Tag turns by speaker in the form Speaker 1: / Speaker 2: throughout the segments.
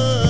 Speaker 1: Oh.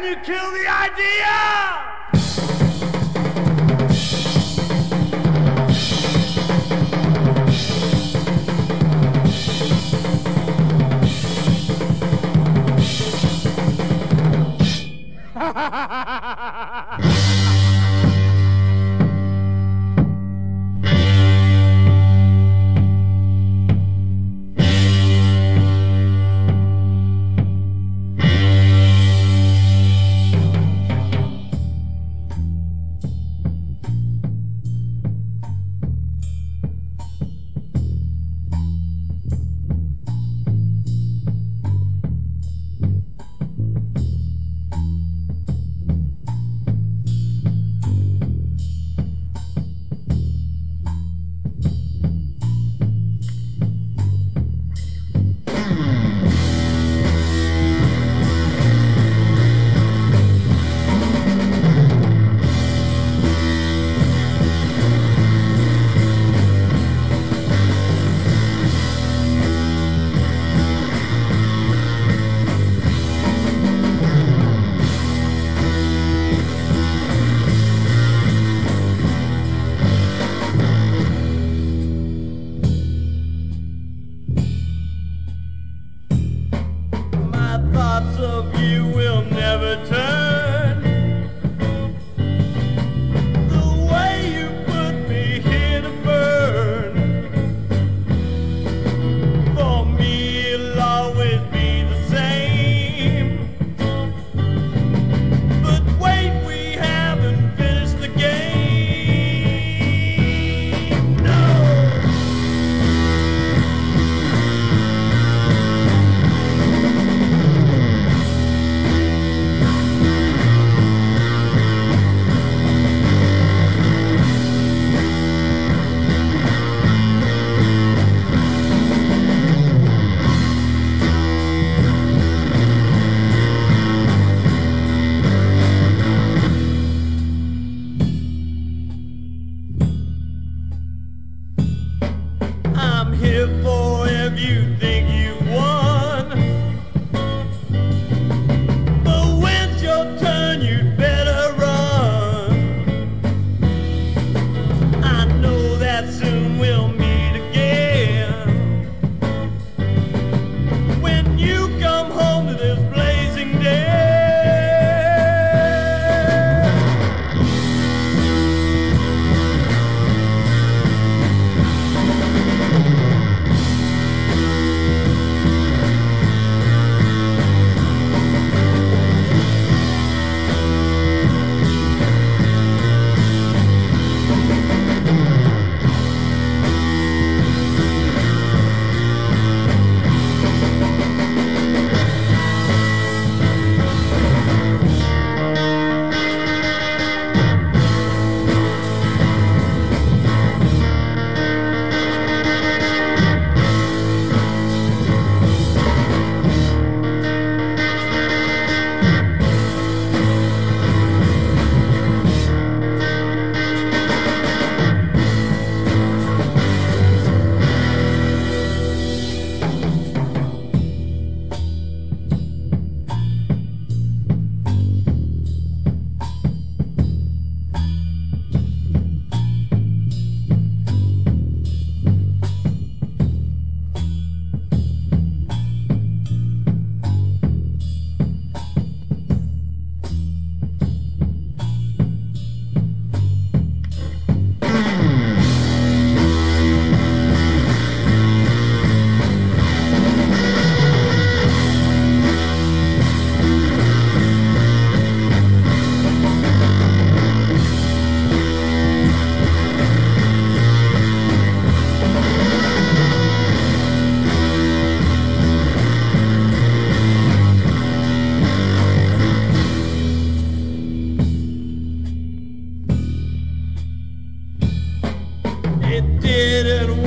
Speaker 1: Can you kill the idea? did